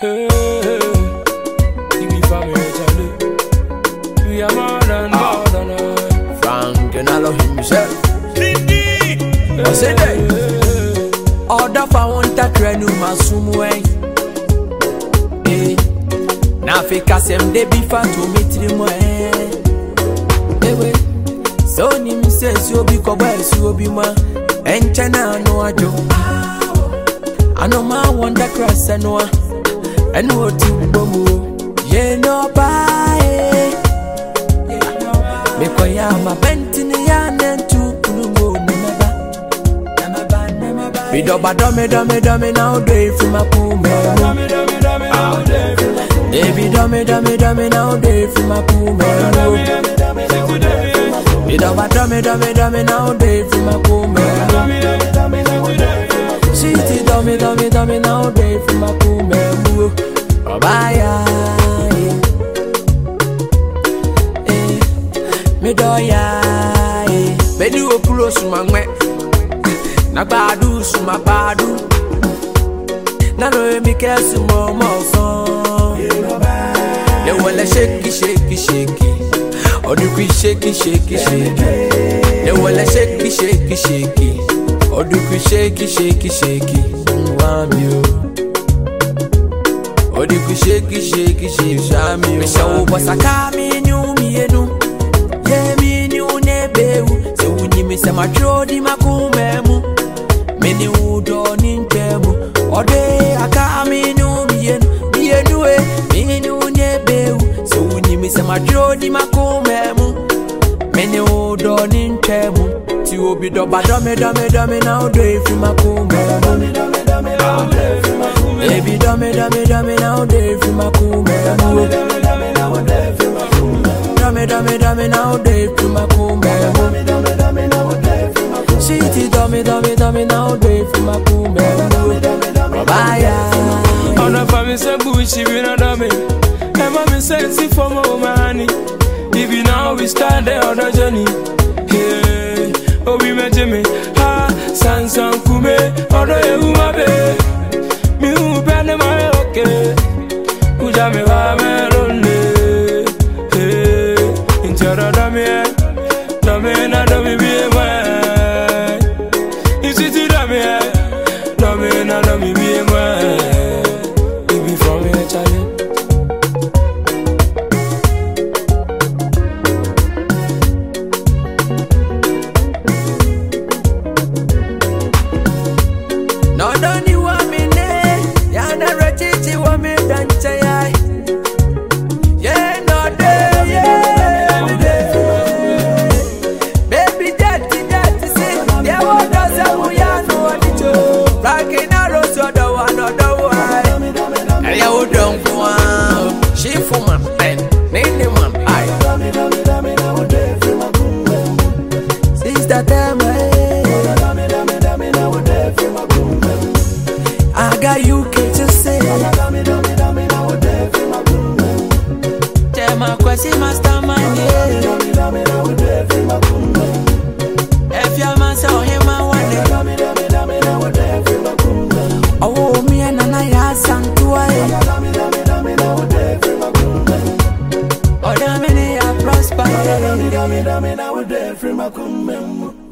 Hey, hey. We are more than oh. more than I. Frank and Elohim himself. Indeed. I say that. Order for one takrenu masumwe. Eh. Na fika sem de bifa to mitri mwe. Ewe. So ni msesi obi kwa bwesi obi mwa. Enchana anu ajo. Ano ma wonder cross anua. ẹnu òtí gbòmù yé ní ọba yé mekọ ya ọmọ bẹntì ni ya nẹ ntú kúlùmọ ní mẹba ìdọ̀bà dọ́mi dọ́mi dọ́mi náà ó dé ìfúnmakú mẹ́rin. Baby, dummy, dummy, dummy, now day for my pool, man. You know, dummy, dummy, dummy, now day from a pool, Sweetie, dummy, dummy, dummy, now day from my cool man, boo. Bye, eh. Me doya, eh. Me do a pull us, my man. Nabadu, my badu. Nano, me care some more, more fun. They wanna shake, shake, shake. Or do we shake, shake, shake? They wanna shake, shake, shake. Oduku shake shake shake nwa mi o Oduku shake shake shake sha mi o Mesha wo bosaka mi nyu mi enu Ye mi nyu ne bewu Se unyi mi se matro di makume mu Mini udo ni ntemu Ode aka mi nyu mi enu Mi enu e mi nyu ne bewu Se unyi mi se matro di makume mu Mini udo ni ntemu you will be dumb, But dummy, dummy, dummy, now do it for my cool now do it for my cool man. Baby, dummy, dummy, dummy, now do it for my cool man. Dummy, dummy, dummy, now do it for my cool man. Dummy, dummy, dummy, now do it for my cool man. Dummy, dummy, dummy, now do it for my cool man. City, dummy, dummy, dummy, now do it for my cool man. Dummy, dummy, dummy, bye. Ọ̀nà fàmì sẹ́gun ìṣìbínú dọ́mi, ẹ má mi sẹ́yìn sí fọ́mọ́ òmà hání. If you know we start there on a journey. owi mejeme ha sansan kume ọdọ ewu be mi hu bẹ ne ma ye oke kuja mi ha mẹ londe nti ọdọ dọmi ẹ e. dọmi e na dọmi bi e mọ ẹ isiti na dọmi bi e Oga, you can just say. Tell my question, master man. If your man saw him, I want it. Oh, me and Anaya Santuai. Oh, damn, I prosper.